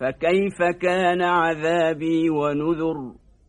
فكيف كان عذابي ونذر